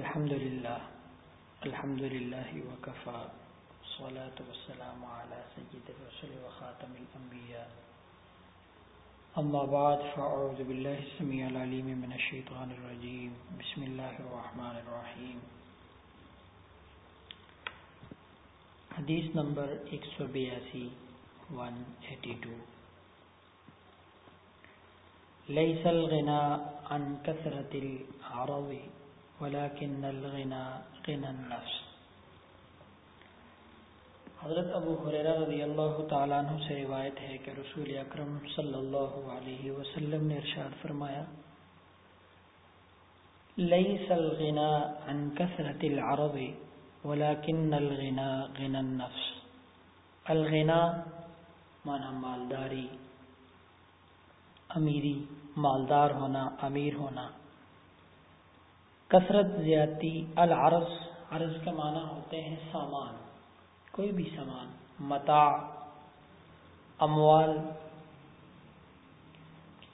الحمد لله الحمد لله وكفى صلاة والسلام على سيد الرسل وخاتم الأنبياء أما بعد فأعوذ بالله السميع العليم من الشيطان الرجيم بسم الله الرحمن الرحيم حدیث نمبر 182 182 ليس الغنى عن كثرة العرض ولكن الغنى، غنى النفس. حضرت ابو حریرہ رضی اللہ تعالیٰ عنہ سے روایت ہے کہ رسول اکرم صلی اللہ علیہ وسلم نے ارشاد فرمایا، لیس الغنا عن کثرت العرض، ولكن الغنا غنى النفس. الغنا مانا مالداری، امیری، مالدار ہونا، امیر ہونا کثرت زیادتی، العرض، عرض کا معنی ہوتے ہیں سامان، کوئی بھی سامان، متاع، اموال،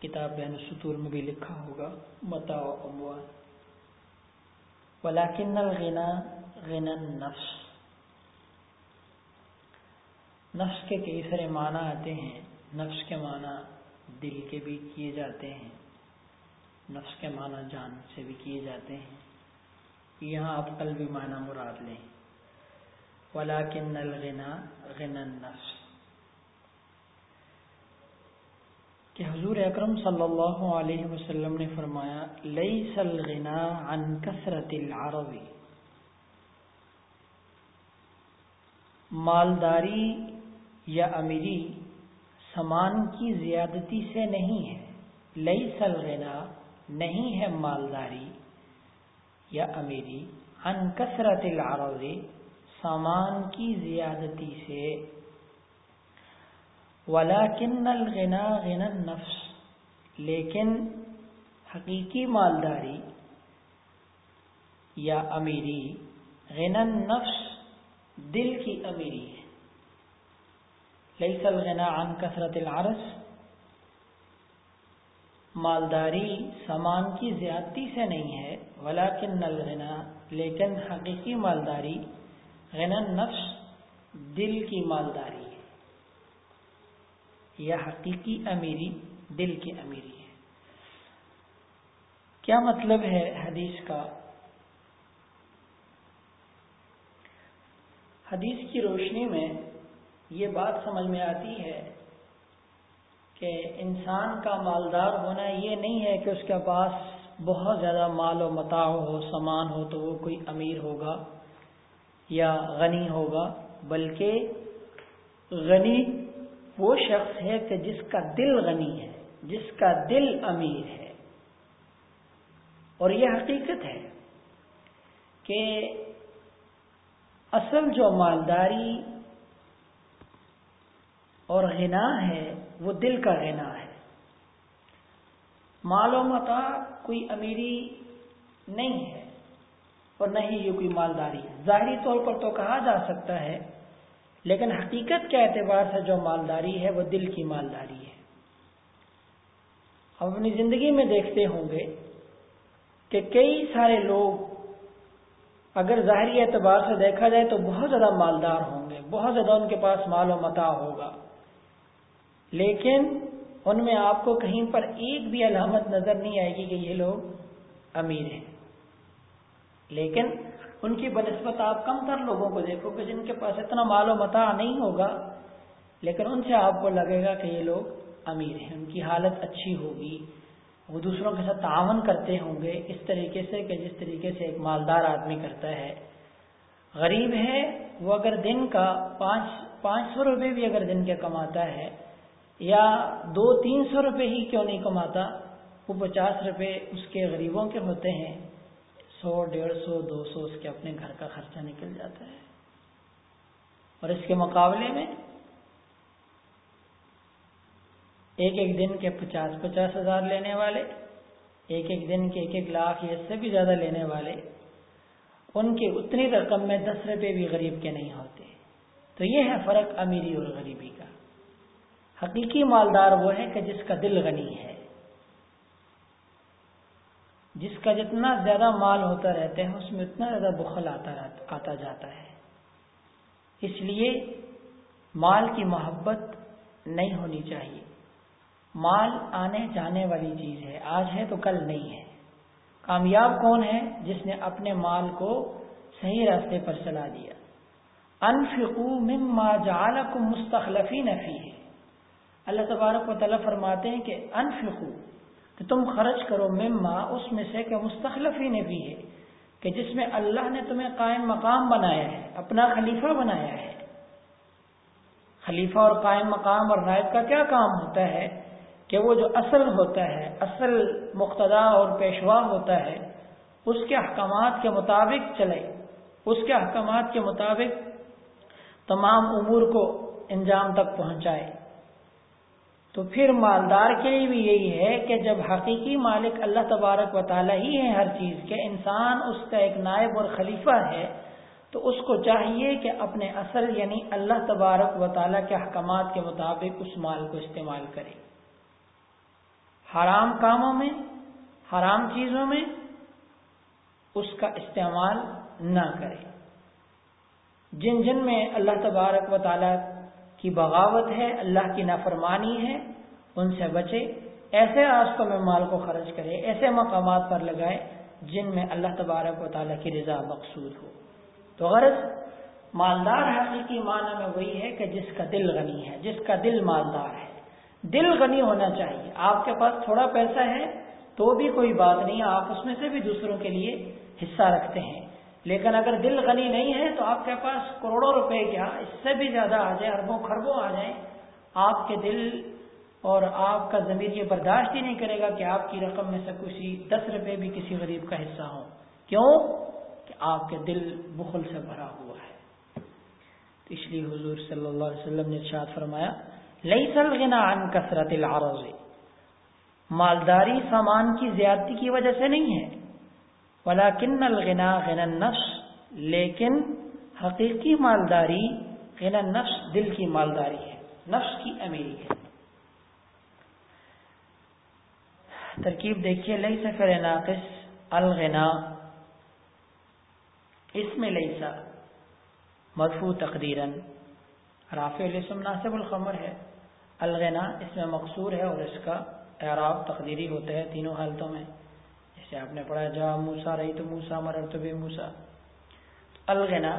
کتاب بین السطور میں بھی لکھا ہوگا، متاع و اموال۔ ولیکن الغنا، غنا النفس۔ نفس کے کئی سارے معنی آتے ہیں، نفس کے معنی دل کے بھی کیے جاتے ہیں۔ نفس کے معنی جان سے بھی کیے جاتے ہیں۔ یہاں آپ قلبی معنی مراد لیں۔ ولیکن الغنا غنا النفس۔ کہ حضور اکرم صلی اللہ علیہ وسلم نے فرمایا لیس الغنا عن کثرت العرب مالداری یا امیری سامان کی زیادتی سے نہیں ہے۔ لیس الغنا نہیں ہے مالداری یا امیری، عن کثرت العرض، سامان کی زیادتی سے۔ ولیکن الغنا غنا النفس۔ لیکن حقیقی مالداری یا امیری، غنا النفس دل کی امیری ہے۔ لیس الغنا عن کثرت العرض۔ مالداری سامان کی زیادتی سے نہیں ہے، ولیکن الغنا، لیکن حقیقی مالداری، غنا نفس، دل کی مالداری ہے۔ یا حقیقی امیری، دل کی امیری ہے۔ کیا مطلب ہے حدیث کا؟ حدیث کی روشنی میں یہ بات سمجھ میں آتی ہے کہ انسان کا مالدار ہونا یہ نہیں ہے کہ اس کے پاس بہت زیادہ مال و متاع ہو، سامان ہو، تو وہ کوئی امیر ہوگا یا غنی ہوگا، بلکہ غنی وہ شخص ہے کہ جس کا دل غنی ہے، جس کا دل امیر ہے۔ اور یہ حقیقت ہے کہ اصل جو مالداری اور غنا ہے، وہ دل کا غنا ہے۔ مال و متا کوئی امیری نہیں ہے اور نہ ہی یہ کوئی مالداری ہے۔ ظاہری طور پر تو کہا جا سکتا ہے، لیکن حقیقت کے اعتبار سے جو مالداری ہے، وہ دل کی مالداری ہے۔ ہم اپنی زندگی میں دیکھتے ہوں گے کہ کئی سارے لوگ اگر ظاہری اعتبار سے دیکھا جائے تو بہت زیادہ مالدار ہوں گے، بہت زیادہ ان کے پاس مال و متا ہوگا۔ لیکن ان میں آپ کو کہیں پر ایک بھی علامت نظر نہیں آئے گی کہ یہ لوگ امیر ہیں۔ لیکن ان کی بنسبت آپ کم تر لوگوں کو دیکھو کہ جن کے پاس اتنا مال و متا نہیں ہوگا، لیکن ان سے آپ کو لگے گا کہ یہ لوگ امیر ہیں۔ ان کی حالت اچھی ہوگی، وہ دوسروں کے ساتھ تعاون کرتے ہوں گے اس طریقے سے کہ جس طریقے سے ایک مالدار آدمی کرتا ہے۔ غریب ہے، وہ اگر دن کا پانچ پانچ سو روپے بھی اگر دن کے کماتا ہے یا دو تین سو روپے ہی کیوں نہیں کماتا؟ وہ پچاس روپے اس کے غریبوں کے ہوتے ہیں۔ سو، ڈیڑھ سو، دو سو اس کے اپنے گھر کا خرچہ نکل جاتا ہے۔ اور اس کے مقابلے میں ایک ایک دن کے پچاس پچاس ہزار لینے والے، ایک ایک دن کے ایک ایک لاکھ یا اس سے بھی زیادہ لینے والے، ان کی اتنی رقم میں دس روپے بھی غریب کے نہیں ہوتے۔ تو یہ ہے فرق امیری اور غریبی کا۔ حقیقی مالدار وہ ہے کہ جس کا دل غنی ہے۔ جس کا جتنا زیادہ مال ہوتا رہتا ہے، اس میں اتنا زیادہ بخل آتا آتا جاتا ہے۔ اس لیے مال کی محبت نہیں ہونی چاہیے۔ مال آنے جانے والی چیز ہے۔ آج ہے تو کل نہیں ہے۔ کامیاب کون ہے جس نے اپنے مال کو صحیح راستے پر چلا دیا؟ انفقو مما جعلکم مستخلفی نفی ہے اللہ تبارک و تعالیٰ فرماتے ہیں کہ انفقو، کہ تم خرچ کرو، مما، اس میں سے کہ مستخلفی نے بھی ہے، کہ جس میں اللہ نے تمہیں قائم مقام بنایا ہے، اپنا خلیفہ بنایا ہے۔ خلیفہ اور قائم مقام اور نائب کا کیا کام ہوتا ہے؟ کہ وہ جو اصل ہوتا ہے، اصل مقتدا اور پیشوا ہوتا ہے، اس کے احکامات کے مطابق چلے۔ اس کے احکامات کے مطابق تمام امور کو انجام تک پہنچائے۔ تو پھر مالدار کے لیے بھی یہی ہے کہ جب حقیقی مالک اللہ تبارک و تعالیٰ ہی ہے ہر چیز کے، انسان اس کا ایک نائب اور خلیفہ ہے، تو اس کو چاہیے کہ اپنے اثر یعنی اللہ تبارک و تعالیٰ کے احکامات کے مطابق اس مال کو استعمال کرے۔ حرام کاموں میں، حرام چیزوں میں اس کا استعمال نہ کرے۔ جن جن میں اللہ تبارک و تعالیٰ کی بغاوت ہے، اللہ کی نافرمانی ہے، ان سے بچے۔ ایسے راستوں میں مال کو خرچ کرے، ایسے مقامات پر لگائے جن میں اللہ تبارک و تعالیٰ کی رضا مقصود ہو۔ تو غرض مالدار حقیقی معنی میں وہی ہے کہ جس کا دل غنی ہے، جس کا دل مالدار ہے۔ دل غنی ہونا چاہیے۔ آپ کے پاس تھوڑا پیسہ ہے تو بھی کوئی بات نہیں، آپ اس میں سے بھی دوسروں کے لیے حصہ رکھتے ہیں۔ لیکن اگر دل غنی نہیں ہے تو آپ کے پاس کروڑوں روپے کیا؟ اس سے بھی زیادہ آ جائے اربوں خربوں آ جائیں۔ آپ کے دل اور آپ کا ضمیر یہ برداشت ہی نہیں کرے گا کہ آپ کی رقم میں سے کسی دس روپے بھی کسی غریب کا حصہ ہو کیوں؟ کہ آپ کے دل بخل سے بھرا ہوا ہے۔ تو اس لیے حضور صلی اللہ علیہ وسلم نے ارشاد فرمایا لئی سل غنا ان کثرت العرض۔ مالداری سامان کی زیادتی کی وجہ سے نہیں ہے۔ ولاکن الغنا غنا نفس لیکن حقیقی مالداری غنا نفس دل کی مالداری ہے، نفس کی امیری ہے۔ ترکیب دیکھیے لئی سفر ناقص الغنا اس میں لئیسا مرفو تقدیرن رافع الاسم ناصب الخمر ہے۔ الغنا اس میں مقصور ہے اور اس کا اعراب تقدیری ہوتا ہے تینوں حالتوں میں۔ جیسے آپ نے پڑھا جا موسا رہی تو موسا مرر تو بے موسا الغنا،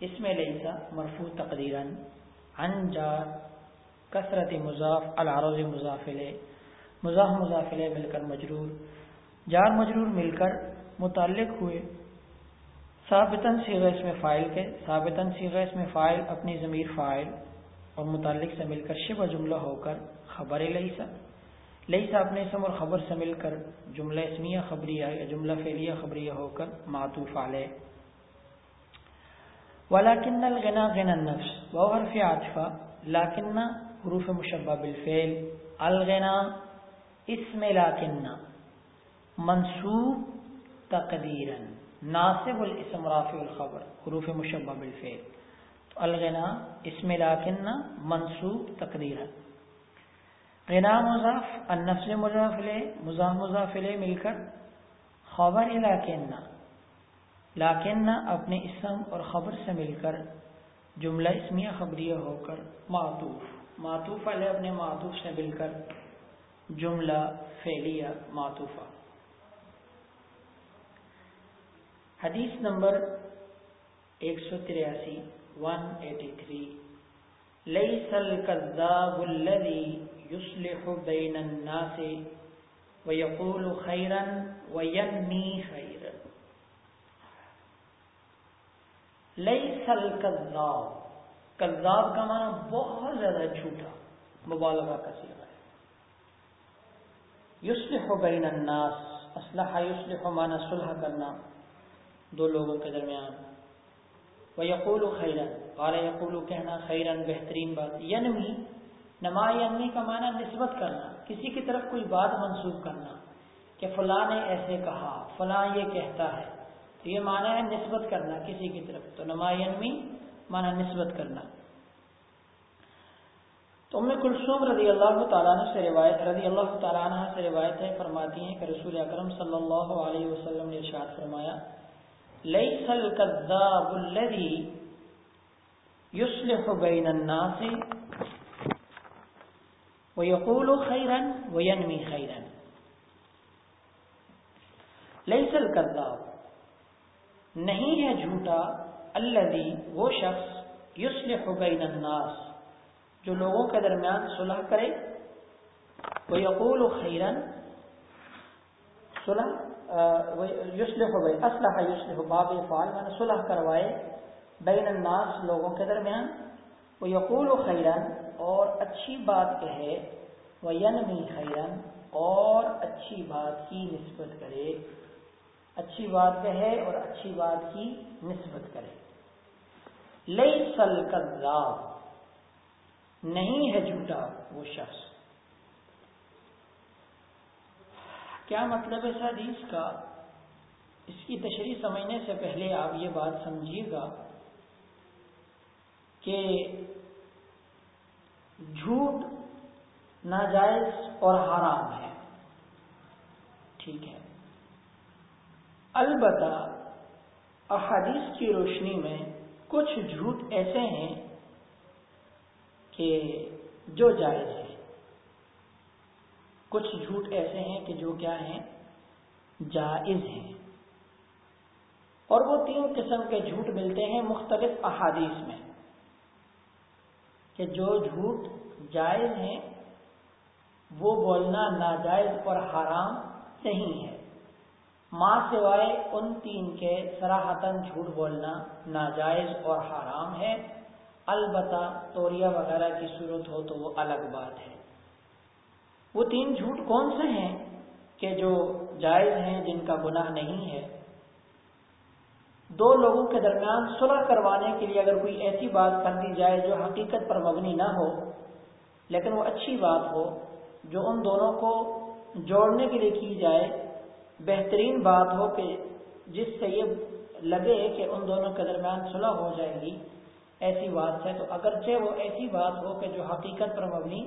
اس میں لیسا مرفو تقدیرن ان جار کثرت مضاف، العرض مضافلے مزاح مضافلے مل کر مجرور۔ جار مجرور مل کر متعلق ہوئے۔ ثابتاً سیغ اس میں فائل کے۔ ثابتاً سیغ اس میں فائل، اپنی ضمیر فائل اور متعلق سے مل کر شبہ جملہ ہو کر خبر لیسا لئی سے اپنے اسم اور خبر سے مل کر جملہ اسمیہ خبریہ یا جملہ فعلیہ خبریہ ہو کر معطوف علیہ۔ ولاکن الغنا غنا النفس وہ حرف عاطفہ لاکن حروف مشبہ بالفعل۔ الغنا اسم لاکن منصوب تقدیرا، ناصب الاسم، رافع الخبر، حروف مشبہ بالفعل۔ تو الغنا اسم لاکن منصوب تقدیرا۔ غنا مضاف، النفس مضافلے مضاف مضافلے مل کر خبر لاکن لاکن اپنے اسم اور خبر سے مل کر جملہ اسمیہ خبریہ ہو کر معطوف معطوف علیہ اپنے معطوف سے مل کر جملہ فعلیہ معطوفہ۔ حدیث نمبر ایک سو تریاسی ون ایٹی تھری لئی سل کذاب يصلح بين الناس ويقول خيرا وينمي خيرا. ليس الكذاب. کذاب کا معنی بہت زیادہ جھوٹا، مبالغہ کا سیغہ ہے. یصلح بین الناس اسلحہ یصلح معنی صلح کرنا دو لوگوں کے درمیان. وہ یقول خیرن قال یقول کہنا خیرن بہترین بات ینمی نمائی یعنی کا معنی نسبت کرنا، کسی کی طرف کوئی بات منسوخ کرنا کہ فلاں نے ایسے کہا، فلاں یہ کہتا ہے، تو یہ معنی ہے نسبت کرنا کسی کی طرف۔ تو نمائی یعنی معنی نسبت کرنا۔ تو ام کلثوم رضی اللہ تعالیٰ عنہ سے روایت، رضی اللہ تعالیٰ عنہ سے روایت ہے، فرماتی ہیں کہ رسول اکرم صلی اللہ علیہ وسلم نے ارشاد فرمایا لیس الکذاب الذی یصلح بین الناس ویقول خیرا وینمی خیرا لیس الکذاب نہیں ہے جھوٹا الذی وہ شخص یصلح بین الناس، جو لوگوں کے درمیان صلح کرے. وہ یقول و خیرن صلح یوسلح ہو گئے اسلحہ باب فعال میں صلح کروائے بین الناس لوگوں کے درمیان. وہ یقول و خیرن اور اچھی بات کہے وہ ینمی خیرن اور اچھی بات کی نسبت کرے۔ اچھی بات کہے اور اچھی بات کی نسبت کرے۔ لئی سل کذاب نہیں ہے جھوٹا وہ شخص۔ کیا مطلب ہے حدیث کا؟ اس کی تشریح سمجھنے سے پہلے آپ یہ بات سمجھیے گا کہ جھوٹ ناجائز اور حرام ہے۔ ٹھیک ہے۔ البتہ احادیث کی روشنی میں کچھ جھوٹ ایسے ہیں کہ جو جائز ہے کچھ جھوٹ ایسے ہیں کہ جو کیا ہیں؟ جائز ہیں۔ اور وہ تین قسم کے جھوٹ ملتے ہیں مختلف احادیث میں۔ کہ جو جھوٹ جائز ہیں، وہ بولنا ناجائز اور حرام نہیں ہے۔ ماں سوائے ان تین کے سراہتن جھوٹ بولنا ناجائز اور حرام ہے۔ البتہ توریہ وغیرہ کی صورت ہو تو وہ الگ بات ہے۔ وہ تین جھوٹ کون سے ہیں کہ جو جائز ہیں، جن کا گناہ نہیں ہے؟ دو لوگوں کے درمیان صلح کروانے کے لیے اگر کوئی ایسی بات کر دی جائے جو حقیقت پر مبنی نہ ہو، لیکن وہ اچھی بات ہو، جو ان دونوں کو جوڑنے کے لیے کی جائے، بہترین بات ہو کہ جس سے یہ لگے کہ ان دونوں کے درمیان صلح ہو جائے گی، ایسی بات ہے تو اگرچہ وہ ایسی بات ہو کہ جو حقیقت پر مبنی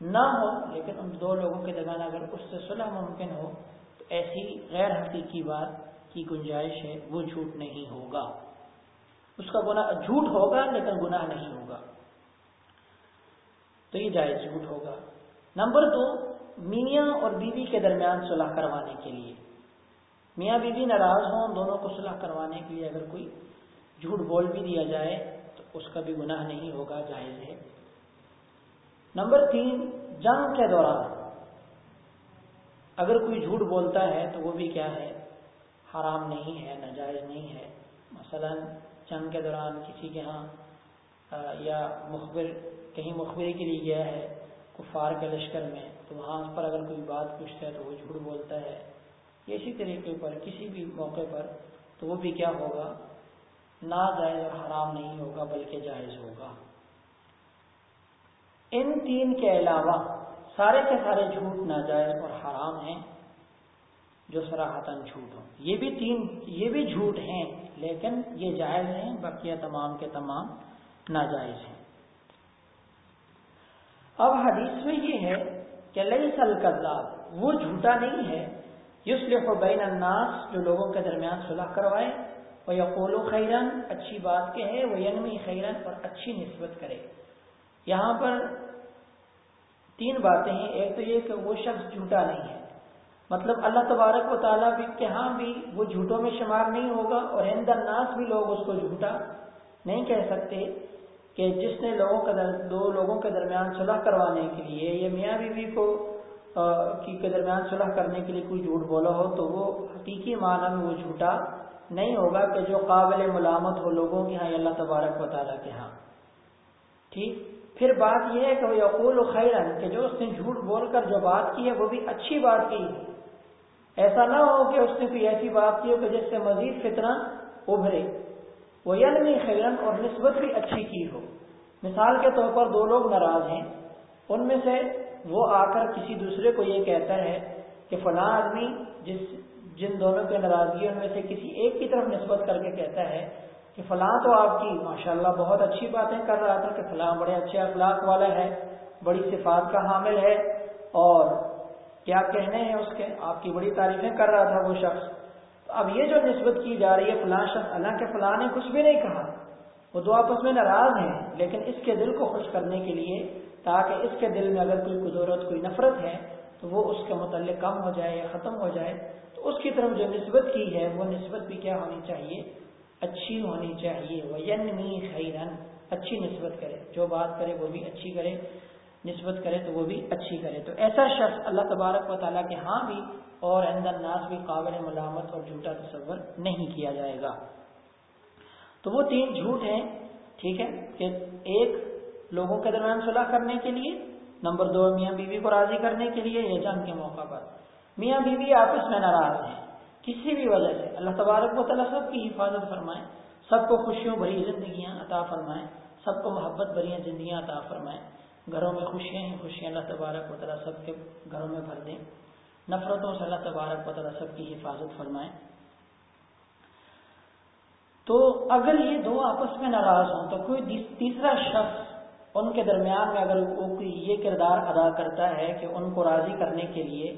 نہ ہو، لیکن ان دو لوگوں کے درمیان اگر اس سے صلح ممکن ہو، تو ایسی غیر حقیقی بات کی گنجائش ہے، وہ جھوٹ نہیں ہوگا۔ اس کا گناہ جھوٹ ہوگا، لیکن گناہ نہیں ہوگا۔ تو یہ جائز جھوٹ ہوگا۔ نمبر دو، میاں اور بیوی کے درمیان صلح کروانے کے لیے۔ میاں بیوی ناراض ہوں، دونوں کو صلح کروانے کے لیے اگر کوئی جھوٹ بول بھی دیا جائے، تو اس کا بھی گناہ نہیں ہوگا، جائز ہے۔ نمبر تین، جنگ کے دوران۔ اگر کوئی جھوٹ بولتا ہے، تو وہ بھی کیا ہے؟ حرام نہیں ہے، ناجائز نہیں ہے۔ مثلا جنگ کے دوران کسی کے ہاں یا مخبر، کہیں مخبری کے لیے گیا ہے کفار کے لشکر میں، تو وہاں پر اگر کوئی بات پوچھتا ہے تو وہ جھوٹ بولتا ہے۔ اسی طریقے پر، کسی بھی موقع پر تو وہ بھی کیا ہوگا؟ ناجائز اور حرام نہیں ہوگا، بلکہ جائز ہوگا۔ ان تین کے علاوہ سارے کے سارے جھوٹ ناجائز اور حرام ہیں۔ جو سراہتن جھوٹ ہوں۔ یہ بھی تین، یہ بھی جھوٹ ہیں، لیکن یہ جائز ہیں بقیہ تمام کے تمام ناجائز ہیں۔ اب حدیث میں یہ ہے کہ لئی سل کذاب وہ جھوٹا نہیں ہے۔ یسلح بین الناس، جو لوگوں کے درمیان صلح کروائے وہ یقول و خیرن اچھی بات کہ ہے وہ ینمی خیرن اور اچھی نسبت کرے۔ یہاں پر تین باتیں ہیں۔ ایک تو یہ کہ وہ شخص جھوٹا نہیں ہے۔ مطلب اللہ تبارک و تعالیٰ بھی کہ ہاں بھی وہ جھوٹوں میں شمار نہیں ہوگا اور ہند الناس بھی لوگ اس کو جھوٹا نہیں کہہ سکتے کہ جس نے لوگوں کا در دو لوگوں کے درمیان صلح کروانے کے لیے یا میاں بیوی کو کی کے درمیان صلح کرنے کے لیے کوئی جھوٹ بولا ہو، تو وہ حقیقی معنی میں وہ جھوٹا نہیں ہوگا کہ جو قابل ملامت ہو لوگوں کے ہاں اللہ تبارک و تعالیٰ کے ہاں۔ ٹھیک؟ پھر بات یہ ہے کہ وہ یقول خیرن کہ جو اس نے جھوٹ بول کر جو بات کی ہے وہ بھی اچھی بات کی۔ ہے ایسا نہ ہو کہ اس نے کوئی ایسی بات کی ہو کہ جس سے مزید فتنہ ابھرے۔ وہ یعنی خیرن اور نسبت بھی اچھی کی ہو۔ مثال کے طور پر دو لوگ ناراض ہیں۔ ان میں سے وہ آ کر کسی دوسرے کو یہ کہتا ہے کہ فلاں آدمی جس جن دونوں کے ناراضگیوں میں سے کسی ایک کی طرف نسبت کر کے کہتا ہے کہ فلاں تو آپ کی ماشاءاللہ بہت اچھی باتیں کر رہا تھا کہ فلاں بڑے اچھے اخلاق والا ہے، بڑی صفات کا حامل ہے اور کیا کہنے ہیں اس کے؟ آپ کی بڑی تعریفیں کر رہا تھا وہ شخص۔ اب یہ جو نسبت کی جا رہی ہے، فلاں شخص، اللہ کے فلاں نے کچھ بھی نہیں کہا۔ وہ دو آپس میں ناراض ہیں، لیکن اس کے دل کو خوش کرنے کے لیے، تاکہ اس کے دل میں اگر کوئی قدورت کوئی نفرت ہے، تو وہ اس کے متعلق کم ہو جائے یا ختم ہو جائے۔ تو اس کی طرف جو نسبت کی ہے، وہ نسبت بھی کیا ہونی چاہیے؟ اچھی ہونی چاہیے۔ وہ ینمی خیرن اچھی نسبت کرے۔ جو بات کرے، وہ بھی اچھی کرے۔ نسبت کرے تو وہ بھی اچھی کرے۔ تو ایسا شخص اللہ تبارک و تعالیٰ کے ہاں بھی اور اندر ناس بھی قابل ملامت اور جھوٹا تصور نہیں کیا جائے گا۔ تو وہ تین جھوٹ ہیں، ٹھیک ہے، کہ ایک لوگوں کے درمیان صلاح کرنے کے لیے، نمبر دو میاں بیوی کو راضی کرنے کے لیے یا جنگ کے موقع پر۔ میاں بیوی آپس میں ناراض ہیں، کسی بھی وجہ سے۔ اللہ تبارک و تعالیٰ سب کی حفاظت فرمائے، سب کو خوشیوں بھری زندگیاں عطا فرمائیں سب کو محبت بھری زندگیاں عطا فرمائیں گھروں میں خوشیاں ہیں خوشیاں اللہ تبارک و تعالیٰ سب کے گھروں میں بھر دیں۔ نفرتوں سے اللہ تبارک و تعالیٰ سب کی حفاظت فرمائیں تو اگر یہ دو آپس میں ناراض ہوں، تو کوئی تیسرا شخص ان کے درمیان میں اگر وہ کوئی یہ کردار ادا کرتا ہے کہ ان کو راضی کرنے کے لیے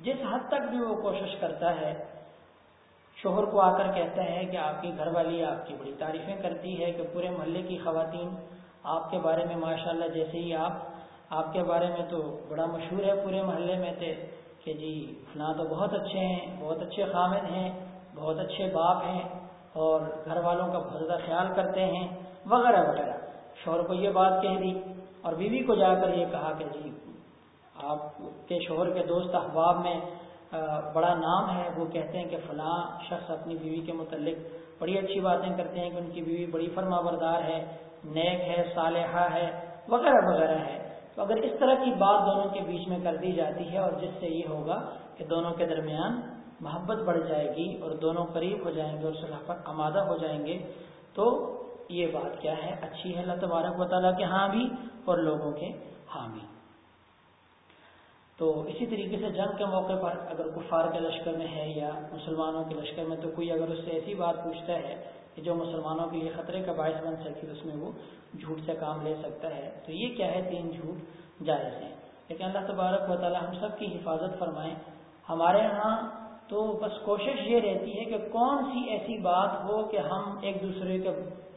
جس حد تک بھی وہ کوشش کرتا ہے، شوہر کو آ کر کہتا ہے کہ آپ کی گھر والی آپ کی بڑی تعریفیں کرتی ہے کہ پورے محلے کی خواتین آپ کے بارے میں ماشاءاللہ جیسے ہی آپ آپ کے بارے میں تو بڑا مشہور ہے پورے محلے میں تھے کہ جی فلاں تو بہت اچھے ہیں، بہت اچھے خامد ہیں، بہت اچھے باپ ہیں، اور گھر والوں کا بہت زیادہ خیال کرتے ہیں، وغیرہ وغیرہ۔ شوہر کو یہ بات کہہ دی اور بیوی کو جا کر یہ کہا کہ جی آپ کے شوہر کے دوست احباب میں بڑا نام ہے، وہ کہتے ہیں کہ فلاں شخص اپنی بیوی کے متعلق بڑی اچھی باتیں کرتے ہیں کہ ان کی بیوی بڑی فرما بردار ہے، نیک ہے، صالحہ ہے، وغیرہ وغیرہ ہے۔ تو اگر اس طرح کی بات دونوں کے بیچ میں کر دی جاتی ہے اور جس سے یہ ہوگا کہ دونوں کے درمیان محبت بڑھ جائے گی اور دونوں قریب ہو جائیں گے اور صلاح پر آمادہ ہو جائیں گے، تو یہ بات کیا ہے؟ اچھی ہے اللہ تبارک و تعالیٰ کے ہاں بھی اور لوگوں کے ہاں بھی تو اسی طریقے سے جنگ کے موقع پر اگر کفار کے لشکر میں ہے یا مسلمانوں کے لشکر میں تو کوئی اگر اس سے ایسی بات پوچھتا ہے کہ جو مسلمانوں کے لیے خطرے کا باعث بن سکے اس میں وہ جھوٹ سے کام لے سکتا ہے۔ تو یہ کیا ہے تین جھوٹ جائز ہیں۔ لیکن اللہ تبارک و تعالیٰ ہم سب کی حفاظت فرمائیں۔ ہمارے ہاں تو بس کوشش یہ رہتی ہے کہ کون سی ایسی بات ہو کہ ہم ایک دوسرے کے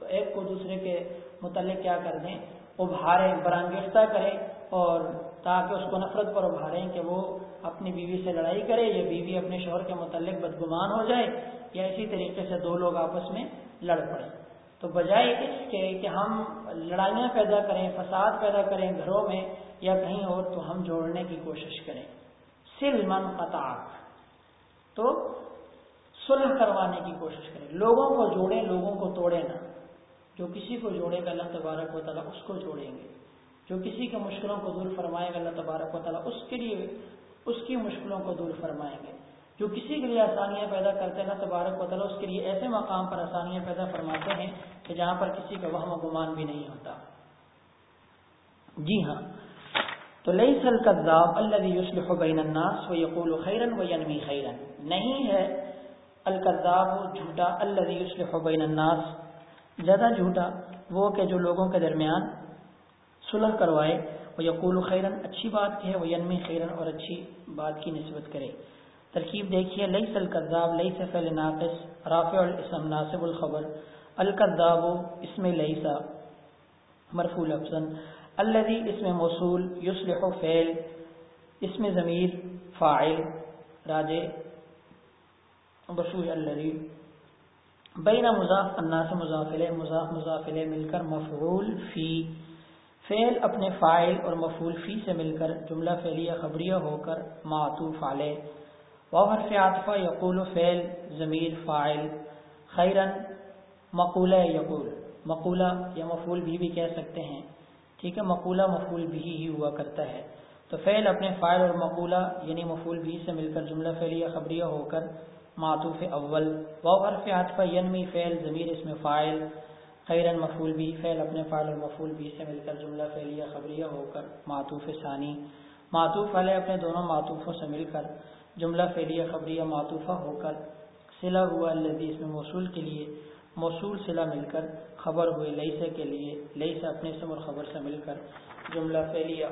ایک کو دوسرے کے متعلق کیا کر دیں، ابھاریں، برانگیختہ کریں اور تاکہ اس کو نفرت پر ابھاریں کہ وہ اپنی بیوی سے لڑائی کرے یا بیوی اپنے شوہر کے متعلق بدگمان ہو جائے یا اسی طریقے سے دو لوگ آپس میں لڑ پڑیں۔ تو بجائے اس کے کہ ہم لڑائیاں پیدا کریں، فساد پیدا کریں گھروں میں یا کہیں اور، تو ہم جوڑنے کی کوشش کریں۔ سل من قطع تو صلح کروانے کی کوشش کریں۔ لوگوں کو جوڑیں، لوگوں کو توڑیں نہ۔ جو کسی کو جوڑے گا اللہ تبارک و تعالیٰ اس کو جوڑیں گے۔ جو کسی کے مشکلوں کو دور فرمائے گا اللہ تبارک و تعالیٰ اس کے لیے اس کی مشکلوں کو دور فرمائیں گے۔ جو کسی کے لیے آسانیاں پیدا کرتے ہیں، اللہ تبارک و تعالیٰ اس کے لیے ایسے مقام پر آسانیاں پیدا فرماتے ہیں کہ جہاں پر کسی کا وہم و گمان بھی نہیں ہوتا۔ جی ہاں۔ تو لئی سل کذاب اللہ یوسلف بین الناس و یقول خیرن و ینمی خیرن نہیں ہے الکذاب جھوٹا اللہ یوسلف بین الناس۔ زیادہ جھوٹا وہ کہ جو لوگوں کے درمیان صلح کروائے وہ یقول خیرن اچھی بات کہ وہ ینمی خیرن اور اچھی بات کی نسبت کرے۔ ترکیب دیکھیے لئی سل کرداب لئی سفل ناقص رافع الاسم، ناصب الخبر۔ الکداب اسم لئی سا مرفول افزن الذي اسم موصول یسلح فعل اسم ضمیر، فاعل، راجے۔ بشوی الذي۔ بین مضاف، الناس مضافل مضاف مضافل مل کر مفعول فی فعل اپنے فائل اور مفول فی سے مل کر جملہ فعلیہ خبریہ ہو کر معطوف علیہ۔ و حرف عاطفہ یقول فعل، ضمیر فائل خیرن مقولہ یقول۔ مقولہ یا مفول بھی بھی کہہ سکتے ہیں۔ ٹھیک ہے، مقولہ مفول بھی ہی ہوا کرتا ہے۔ تو فعل اپنے فائل اور مقولہ یعنی مفول بھی سے مل کر جملہ فعلیہ خبریہ ہو کر معطوف اول۔ و حرف عاطفہ ینمی فعل، ضمیر اس میں فائل خیرن مفول بھی، فعل اپنے فعل اور مفول بھی سے مل کر جملہ فعلیہ، خبریہ ہو کر معطوف ثانی۔ معطوف والے اپنے دونوں معطوفوں سے مل کر جملہ فعلیہ، خبریہ، معطوفہ ہو کر سلا ہوا الذي اس میں موصول کے لیے، موصول سلا مل کر خبر ہوئے لئیسے کے لیے لئیسے اپنے اسم اور خبر سے مل کر جملہ فعلیہ،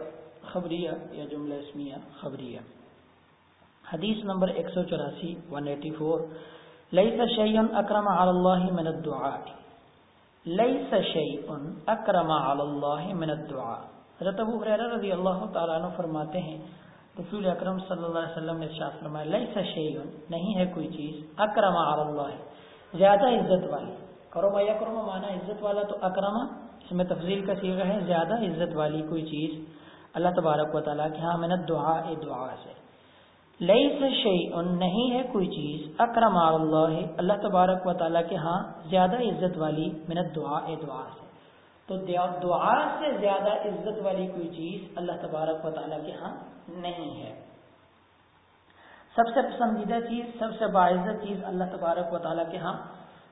خبریہ یا جملہ اسمیہ، خبریہ۔ حدیث نمبر ایک سو چوراسی ون ایٹی فور لئی اکرم اللہ من الدعاء۔ لئی سشیون اکرم علی اللہ من الدعاء. حضرت ابو حریرہ رضی اللہ تعالیٰ عنہ فرماتے ہیں، رسول اکرم صلی اللہ علیہ وسلم نے ارشاد فرمایا لئی سشیون نہیں ہے کوئی چیز اکرم علی اللہ زیادہ عزت والی. کرما یا کرما مانا عزت والا تو اکرما اس میں تفضیل کا سیغہ ہے، زیادہ عزت والی کوئی چیز اللہ تبارک و تعالیٰ کہ ہاں محنت دعا دعا سے۔ لئی سے شعی نہیں ہے کوئی چیز اکرم اللہ اللہ تبارک و تعالیٰ کے ہاں زیادہ عزت والی منت دعا اے دعا سے۔ تو دعا سے زیادہ عزت والی کوئی چیز اللہ تبارک و تعالیٰ کے ہاں نہیں ہے۔ سب سے پسندیدہ چیز، سب سے باعزت چیز اللہ تبارک و تعالیٰ کے ہاں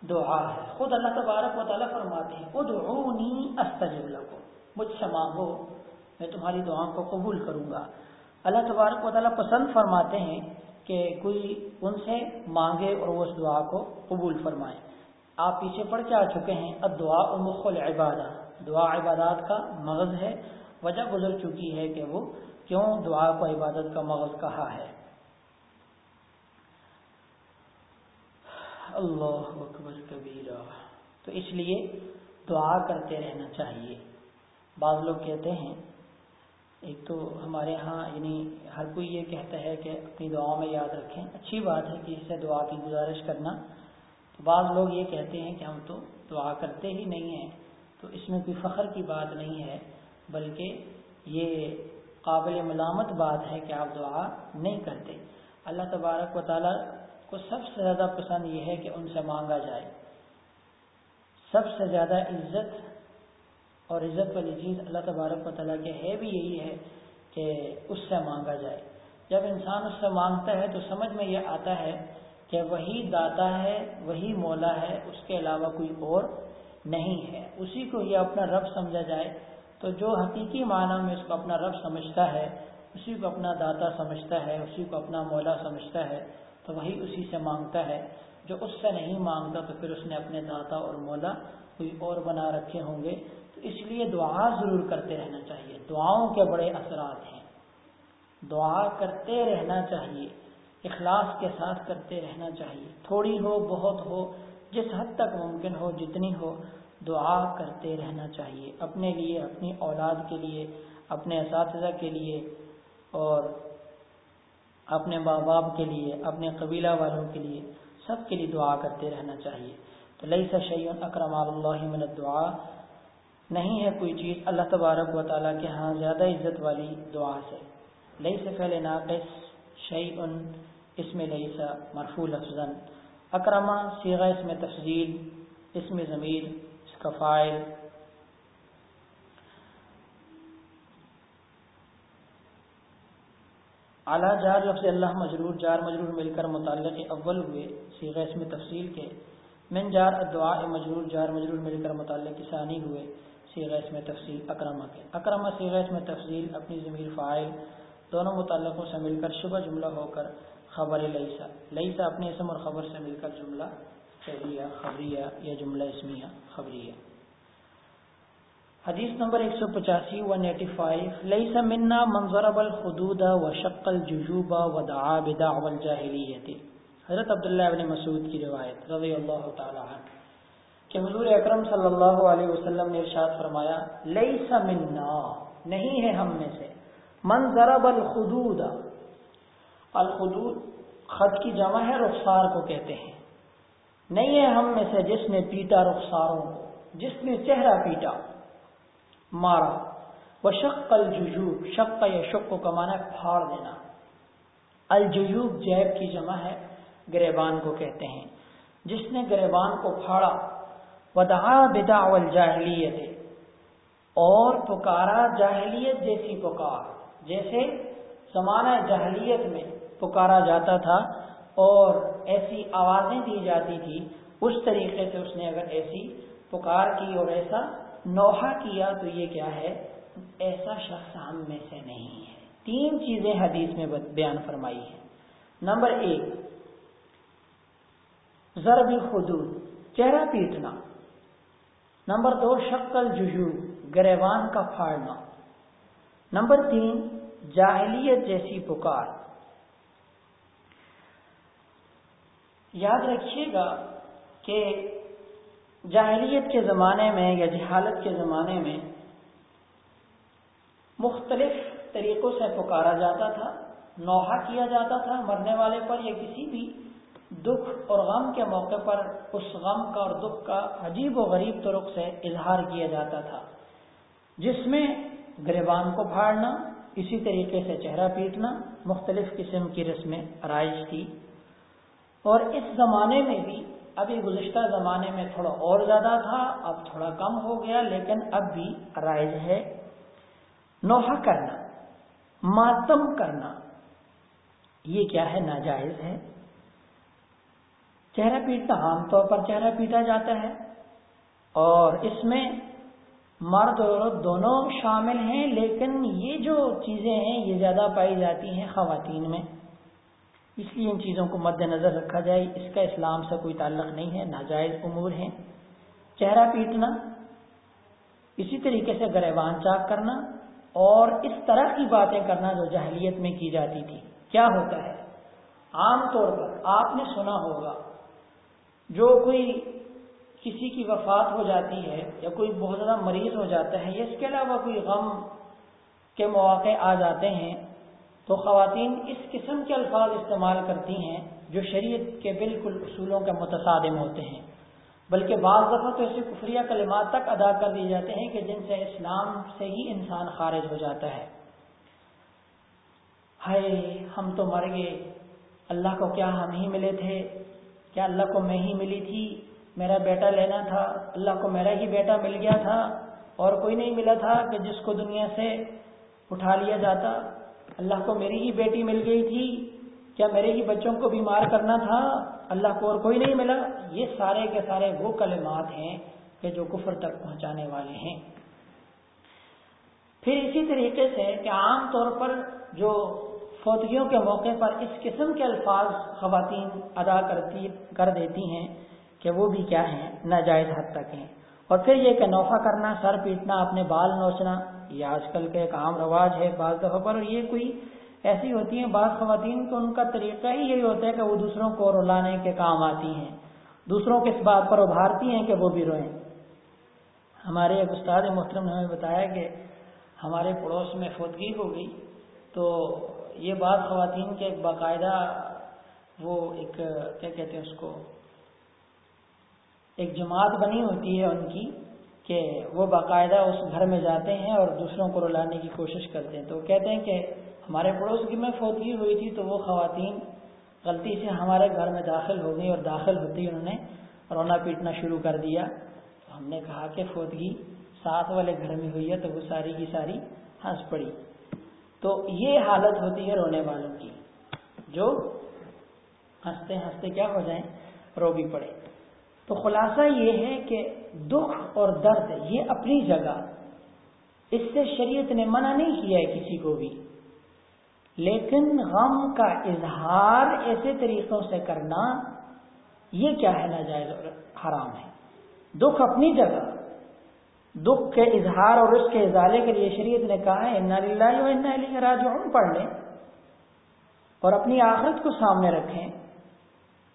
دعا ہے۔ خود اللہ تبارک و تعالیٰ فرماتے ہیں، ادعونی استجب لکم، مجھ سے مانگو، میں تمہاری دعاؤں کو قبول کروں گا۔ اللہ تبارک و تعالیٰ پسند فرماتے ہیں کہ کوئی ان سے مانگے اور وہ اس دعا کو قبول فرمائے۔ آپ پیچھے پڑھ کے آ چکے ہیں۔ ادعا مخ العبادہ۔ دعا عبادات کا مغز ہے۔ وجہ گزر چکی ہے کہ وہ کیوں دعا کو عبادت کا مغز کہا ہے۔ اللہ اکبر کبیرہ۔ تو اس لیے دعا کرتے رہنا چاہیے۔ بعض لوگ کہتے ہیں ایک تو ہمارے ہاں یعنی ہر کوئی یہ کہتا ہے کہ اپنی دعاؤں میں یاد رکھیں۔ اچھی بات ہے کہ اس سے دعا کی گزارش کرنا۔ تو بعض لوگ یہ کہتے ہیں کہ ہم تو دعا کرتے ہی نہیں ہیں۔ تو اس میں کوئی فخر کی بات نہیں ہے، بلکہ یہ قابل ملامت بات ہے کہ آپ دعا نہیں کرتے۔ اللہ تبارک و تعالیٰ کو سب سے زیادہ پسند یہ ہے کہ ان سے مانگا جائے۔ سب سے زیادہ عزت اور عزت والی چیز اللہ تبارک و تعالیٰ کے ہے بھی یہی ہے کہ اس سے مانگا جائے۔ جب انسان اس سے مانگتا ہے تو سمجھ میں یہ آتا ہے کہ وہی داتا ہے، وہی مولا ہے، اس کے علاوہ کوئی اور نہیں ہے۔ اسی کو یہ اپنا رب سمجھا جائے۔ تو جو حقیقی معنی میں اس کو اپنا رب سمجھتا ہے، اسی کو اپنا داتا سمجھتا ہے، اسی کو اپنا مولا سمجھتا ہے، تو وہی اسی سے مانگتا ہے۔ جو اس سے نہیں مانگتا تو پھر اس نے اپنے داتا اور مولا کوئی اور بنا رکھے ہوں گے۔ تو اس لیے دعا ضرور کرتے رہنا چاہیے۔ دعاؤں کے بڑے اثرات ہیں۔ دعا کرتے رہنا چاہیے۔ اخلاص کے ساتھ کرتے رہنا چاہیے۔ تھوڑی ہو، بہت ہو، جس حد تک ممکن ہو، جتنی ہو، دعا کرتے رہنا چاہیے۔ اپنے لیے، اپنی اولاد کے لیے، اپنے اساتذہ کے لیے اور اپنے ماں باپ کے لیے، اپنے قبیلہ والوں کے لیے سب کے لیے دعا کرتے رہنا چاہیے۔ تو لئی سا شعین اکرم اللہ من دعا نہیں ہے کوئی چیز اللہ تبارک و تعالیٰ کے ہاں زیادہ عزت والی دعا سے۔ لئی سے پہلے ناقص شعین اس میں لئی سا مرفول افزن اکرما سیغ اس میں تفضیل، اس میں ضمیر، اس کا فائل اعلیٰ جار لفظ اللہ مجرور، جار مجرور مل کر متعلق اول ہوئے سیغ اس میں تفصیل کے۔ من جار ادعا مجرور، جار مجرور مل کر متعلق ثانی ہوئے۔ سیغ اس میں تفصیل اکرما کے۔ اکرما سیغ اس میں تفصیل اپنی ضمیر فائل دونوں متعلقوں سے مل کر شبہ جملہ ہو کر خبر لئیسا لئیسا اپنے اسم اور خبر سے مل کر جملہ فعلیہ، خبریہ یا جملہ اسمیہ، خبریہ۔ حدیث نمبر 185 185 ليس منا من ضرب الحدود وشق الججوب ودعا بدعوى الجاهليه حضرت عبداللہ ابن مسعود کی روایت، رضی اللہ تعالی عنہ۔ کہ حضور اکرم صلی اللہ علیہ وسلم نے ارشاد فرمایا لیس منا، نہیں ہے ہم میں سے۔ من ضرب الحدود الحدود خط کی جمع ہے، رخسار کو کہتے ہیں۔ نہیں ہے ہم میں سے جس نے پیٹا رخساروں کو، جس نے چہرہ پیٹا، مارا۔ وہ شک الجوب شک کا یا شک کو کمانا پھاڑ دینا۔ الجوب جیب کی جمع ہے، گریبان کو کہتے ہیں۔ جس نے گریبان کو پھاڑا ودعا بدا الجاہلیت. اور پکارا جاہلیت جیسی پکار، جیسے زمانہ جاہلیت میں پکارا جاتا تھا اور ایسی آوازیں دی جاتی تھی، اس طریقے سے اس نے اگر ایسی پکار کی اور ایسا نوحہ کیا تو یہ کیا ہے؟ ایسا شخص ہم میں سے نہیں ہے۔ تین چیزیں حدیث میں بیان فرمائی ہیں۔ نمبر ایک، ضرب خدود چہرہ پیٹنا۔ نمبر دو شکل ججو گریوان کا پھاڑنا۔ نمبر تین، جاہلیت جیسی پکار۔ یاد رکھیے گا کہ جاہلیت کے زمانے میں یا جہالت کے زمانے میں مختلف طریقوں سے پکارا جاتا تھا، نوحہ کیا جاتا تھا مرنے والے پر یا کسی بھی دکھ اور غم کے موقع پر اس غم کا اور دکھ کا عجیب و غریب طرق سے اظہار کیا جاتا تھا۔ جس میں گریبان کو پھاڑنا اسی طریقے سے چہرہ پیٹنا، مختلف قسم کی رسمیں رائج تھی اور اس زمانے میں بھی، ابھی گزشتہ زمانے میں تھوڑا اور زیادہ تھا، اب تھوڑا کم ہو گیا، لیکن اب بھی رائج ہے۔ نوحہ کرنا، ماتم کرنا، یہ کیا ہے؟ ناجائز ہے۔ چہرہ پیٹنا عام طور پر چہرہ پیٹا جاتا ہے۔ اور اس میں مرد اور عورت دونوں شامل ہیں، لیکن یہ جو چیزیں ہیں، یہ زیادہ پائی جاتی ہیں خواتین میں۔ اس لیے ان چیزوں کو مد نظر رکھا جائے۔ اس کا اسلام سے کوئی تعلق نہیں ہے، ناجائز امور ہیں۔ چہرہ پیٹنا، اسی طریقے سے گریبان چاک کرنا اور اس طرح کی باتیں کرنا جو جہلیت میں کی جاتی تھی۔ کیا ہوتا ہے؟ عام طور پر آپ نے سنا ہوگا جو کوئی کسی کی وفات ہو جاتی ہے یا کوئی بہت زیادہ مریض ہو جاتا ہے یا اس کے علاوہ کوئی غم کے مواقع آ جاتے ہیں، تو خواتین اس قسم کے الفاظ استعمال کرتی ہیں جو شریعت کے بالکل اصولوں کے متصادم ہوتے ہیں۔ بلکہ بعض دفعہ تو ایسے کفریہ کلمات تک ادا کر دی جاتے ہیں کہ جن سے اسلام سے ہی انسان خارج ہو جاتا ہے۔ ہائے، ہم تو مر گئے، اللہ کو کیا ہم ہی ملے تھے؟ کیا اللہ کو میں ہی ملی تھی؟ میرا بیٹا لینا تھا۔ اللہ کو میرا ہی بیٹا مل گیا تھا۔ اور کوئی نہیں ملا تھا کہ جس کو دنیا سے اٹھا لیا جاتا۔ اللہ کو میری ہی بیٹی مل گئی تھی۔ کیا میرے ہی بچوں کو بیمار کرنا تھا؟ اللہ کو اور کوئی نہیں ملا۔ یہ سارے کے سارے وہ کلمات ہیں کہ جو کفر تک پہنچانے والے ہیں۔ پھر اسی طریقے سے کہ عام طور پر جو فوتگیوں کے موقع پر اس قسم کے الفاظ خواتین ادا کرتی کر دیتی ہیں کہ وہ بھی کیا ہیں؟ ناجائز حد تک ہیں۔ اور پھر یہ کہ نوفہ کرنا، سر پیٹنا، اپنے بال نوچنا، یہ آج کل کا ایک عام رواج ہے بعض دفعہ پر یہ کوئی ایسی ہوتی ہیں بعض خواتین تو ان کا طریقہ ہی یہی ہوتا ہے کہ وہ دوسروں کو رلانے کے کام آتی ہیں۔ دوسروں کے اس بات پر ابھارتی ہیں کہ وہ بھی روئیں۔ ہمارے ایک استاد محترم نے ہمیں بتایا کہ ہمارے پڑوس میں فوتگی ہو گئی تو یہ بات خواتین کے ایک باقاعدہ وہ ایک، کیا کہتے ہیں اس کو، ایک جماعت بنی ہوتی ہے ان کی کہ وہ باقاعدہ اس گھر میں جاتے ہیں اور دوسروں کو رلانے کی کوشش کرتے ہیں۔ تو وہ کہتے ہیں کہ ہمارے پڑوس کی میں فوتگی ہوئی تھی تو وہ خواتین غلطی سے ہمارے گھر میں داخل ہو گئی اور داخل ہوتی انہوں نے رونا پیٹنا شروع کر دیا۔ تو ہم نے کہا کہ فوتگی ساتھ والے گھر میں ہوئی ہے تو وہ ساری کی ساری ہنس پڑی۔ تو یہ حالت ہوتی ہے رونے والوں کی، جو ہنستے ہنستے کیا ہو جائیں، رو بھی پڑے۔ تو خلاصہ یہ ہے کہ دکھ اور درد، یہ اپنی جگہ۔ اس سے شریعت نے منع نہیں کیا ہے کسی کو بھی۔ لیکن غم کا اظہار ایسے طریقوں سے کرنا، یہ کیا ہے ناجائز اور حرام ہے؟ دکھ اپنی جگہ۔ دکھ کے اظہار اور اس کے ازالے کے لیے شریعت نے کہا ہے ان راج پڑھ لیں۔ اور اپنی آخرت کو سامنے رکھیں۔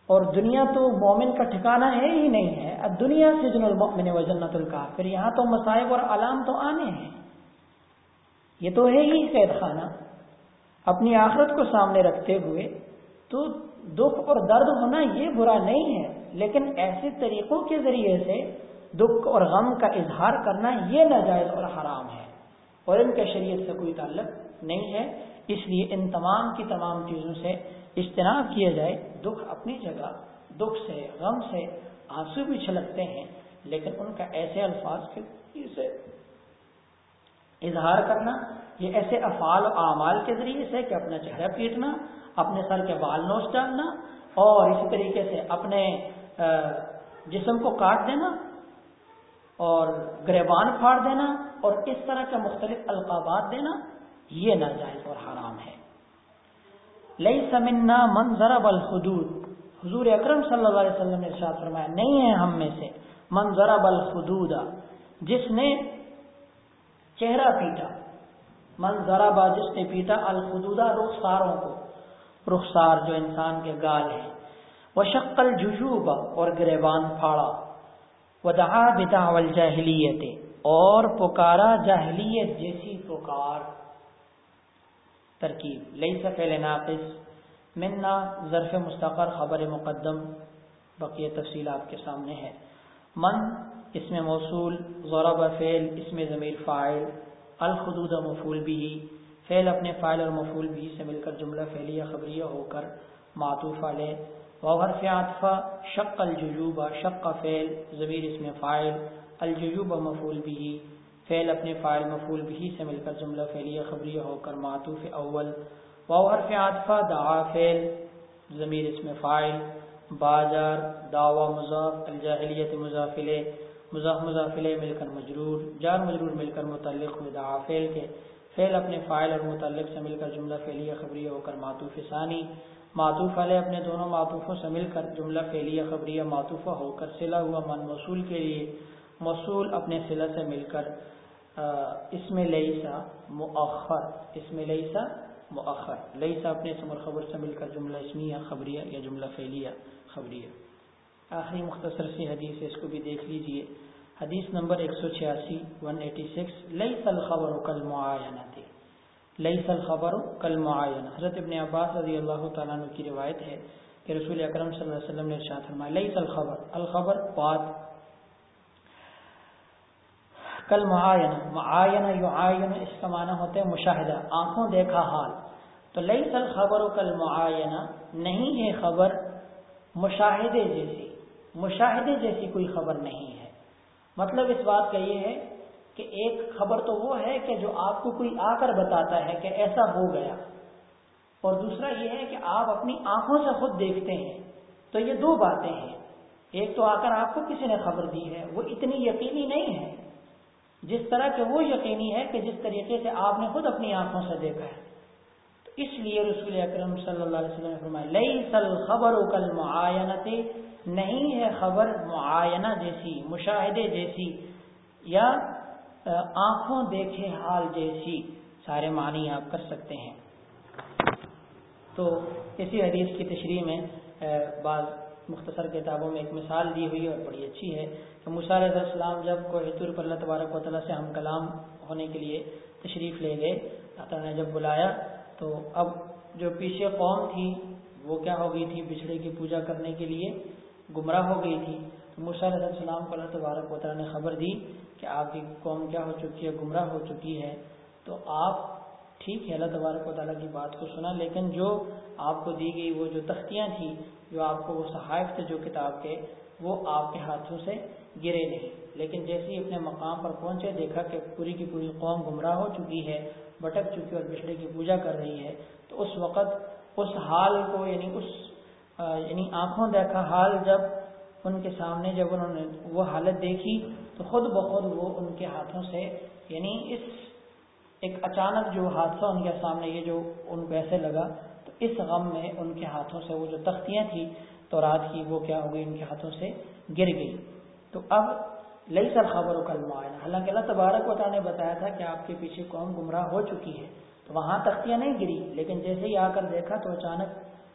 اور دنیا تو مومن کا ٹھکانا ہے ہی نہیں ہے۔ اب دنیا سے جن المؤمن و جنت الکافر۔ یہاں تو مصائب اور علام تو آنے ہیں۔ یہ تو ہے ہی قید خانہ۔ اپنی آخرت کو سامنے رکھتے ہوئے تو دکھ اور درد ہونا یہ برا نہیں ہے، لیکن ایسے طریقوں کے ذریعے سے دکھ اور غم کا اظہار کرنا یہ ناجائز اور حرام ہے اور ان کے شریعت سے کوئی تعلق نہیں ہے۔ اس لیے ان تمام کی تمام چیزوں سے اجتناب کیا جائے۔ دکھ اپنی جگہ، دکھ سے، غم سے آنسو بھی چھلکتے ہیں، لیکن ان کا ایسے الفاظ کے اظہار کرنا، یہ ایسے افعال و اعمال کے ذریعے سے کہ اپنا چہرہ پیٹنا، اپنے سر کے بال نوچ ڈالنا اور اسی طریقے سے اپنے جسم کو کاٹ دینا اور گریبان پھاڑ دینا اور اس طرح کے مختلف القابات دینا، یہ ناجائز اور حرام ہے۔ لئی سمنا منظر الخدود حضور اکرم صلی اللہ علیہ وسلم نے ارشاد فرمایا، نہیں ہے ہم میں سے منظر الخدود جس نے چہرہ پیٹا، من ذرا با جس نے پیٹا الخدودہ رخساروں کو۔ رخسار جو انسان کے گال ہیں۔ وہ شکل ججوب اور گریبان پھاڑا۔ وہ بتا جاہلیت اور پکارا جاہلیت جیسی پکار۔ ترکیب، لئی سفیل ناقص۔ منا ظرف مستقر خبر مقدم۔ بقیہ تفصیل آپ کے سامنے ہے۔ من، اس میں موصول۔ ضرب فعل، اس میں ضمیر فائل الخدود مفول بھی۔ فعل اپنے فائل اور مفول بھی سے مل کر جملہ فعلیہ، خبریہ ہو کر معطوف علیہ۔ وحرف عطفہ شق الججوب شق فعل، ضمیر اس میں فائل الججوب مفول بھی فعل اپنے فائل مفول بھی سے مل کر جملہ فعلیہ، خبریہ ہو کر معطوف اول. وحرف عطفہ دعا فعل، ضمیر اس میں فائل بازار، دعوی، مضاف، الجاہلیت مضافل مضاف مضافل مل کر مجرور جار مجرور مل کر متعلق دعا فعل کے، فعل اپنے فائل اور متعلق سے مل کر جملہ فعلیہ، خبریہ ہو کر معطوف ثانی. معطوف علیہ اپنے دونوں معطوفوں سے مل کر جملہ فعلیہ، خبریہ، معطوفہ ہو کر سلا ہوا من موصول کے لیے موصول اپنے سلا سے مل کر اس میں لئیسا مؤخر اس میں لئیسا مؤخر لئیسا اپنے سمر خبر سے مل کر جملہ اسمیہ، خبریہ یا جملہ فعلیہ، خبریہ۔ آخری مختصر سی حدیث ہے، اس کو بھی دیکھ لیجیے۔ حدیث نمبر 186 186 لیس الخبر کل معاینہ تھی لیس الخبر کل معاینہ حضرت ابن عباس رضی اللہ تعالیٰ عنہ کی روایت ہے کہ رسول اکرم صلی اللہ علیہ وسلم نے ارشاد فرمایا، لیس الخبر الخبر بات۔ کل معاینہ معاینہ یعاینہ اس کا معنی ہوتے ہیں مشاہدہ، آنکھوں دیکھا حال۔ تو لیس الخبر کل معاینہ نہیں ہے خبر مشاہدے جیسی۔ مشاہدے جیسی کوئی خبر نہیں ہے۔ مطلب اس بات کا یہ ہے کہ ایک خبر تو وہ ہے کہ جو آپ کو کوئی آ کر بتاتا ہے کہ ایسا ہو گیا۔ اور دوسرا یہ ہے کہ آپ اپنی آنکھوں سے خود دیکھتے ہیں۔ تو یہ دو باتیں ہیں۔ ایک تو آ کر آپ کو کسی نے خبر دی ہے، وہ اتنی یقینی نہیں ہے۔ جس طرح کہ وہ یقینی ہے کہ جس طریقے سے آپ نے خود اپنی آنکھوں سے دیکھا ہے۔ تو اس لیے رسول اکرم صلی اللہ علیہ وسلم نے فرمایا لئی سل خبر کل معاینت نہیں ہے خبر معاینہ جیسی، مشاہدے جیسی، یا آنکھوں دیکھے حال جیسی سارے معنی آپ کر سکتے ہیں۔ تو اسی حدیث کی تشریح میں بعض مختصر کتابوں میں ایک مثال دی ہوئی اور بڑی اچھی ہے کہ علیہ السلام جب کوئی طور پر اللہ تبارک و تعالیٰ سے ہم کلام ہونے کے لیے تشریف لے گئے، اللہ تعالیٰ نے جب بلایا تو اب جو پیچھے قوم تھی، وہ کیا ہو گئی تھی؟ بچھڑے کی پوجا کرنے کے لیے گمراہ ہو گئی تھی۔ تو علیہ السلام کو اللہ تبارک و تعالیٰ نے خبر دی کہ آپ کی قوم کیا ہو چکی ہے، گمراہ ہو چکی ہے، تو آپ ٹھیک ہے، اللہ تبارک و تعالیٰ کی بات کو سنا لیکن جو آپ کو دی گئی وہ جو تختیاں تھیں، جو آپ کو وہ صحائف تھے، جو کتاب کے، وہ آپ کے ہاتھوں سے گرے نہیں۔ لیکن جیسے ہی اپنے مقام پر پہنچے، دیکھا کہ پوری کی پوری قوم گمراہ ہو چکی ہے بٹک چکی اور بچڑے کی پوجا کر رہی ہے، تو اس وقت اس حال کو یعنی اس یعنی آنکھوں دیکھا حال جب ان کے سامنے جب انہوں نے وہ حالت دیکھی تو خود بخود وہ ان کے ہاتھوں سے یعنی اس ایک اچانک جو حادثہ ان کے سامنے یہ جو ان کو ایسے لگا، تو اس غم میں ان کے ہاتھوں سے وہ جو تختیاں تھیں تو رات کی وہ کیا ہو گئی، ان کے ہاتھوں سے گر گئی۔ تو اب لئی سر خبر و کل معائنہ حالانکہ اللہ تبارک و تعالیٰ نے بتایا تھا کہ آپ کے پیچھے قوم گمراہ ہو چکی ہے تو وہاں تختیاں نہیں گری، لیکن جیسے ہی آ کر دیکھا تو اچانک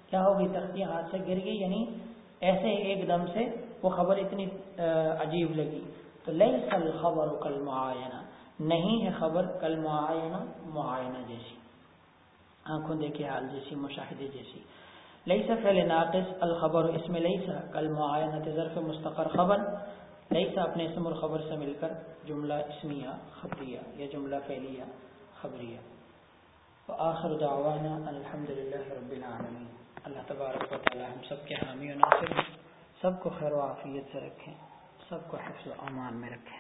کیا ہوگی، تختیاں ہاتھ سے گر گئی یعنی ایسے ایک دم سے وہ خبر اتنی عجیب لگی۔ تو لئی سل خبر و کل معائنہ نہیں ہے خبر کل معائنہ معائنہ جیسی۔ آنکھوں دیکھے حال جیسی، مشاہدے جیسی۔ لئی سا فیل ناقص، الخبر اس میں لئی سا کل معائنہ ظرف مستقر خبر۔ لیسا اپنے اسم الخبر سے مل کر جملہ اسمیہ، خبریہ یا جملہ فعلیہ، خبریہ۔ آخر دعوانا الحمد للہ رب العالمین۔ اللہ تبارک و تعالی ہم سب کے حامی و ناصر سب کو خیر و عافیت سے رکھیں، سب کو حفظ و امان میں رکھیں۔